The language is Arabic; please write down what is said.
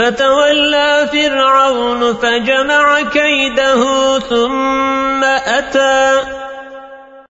فتولى فرعون فجمع كيده ثم أتى.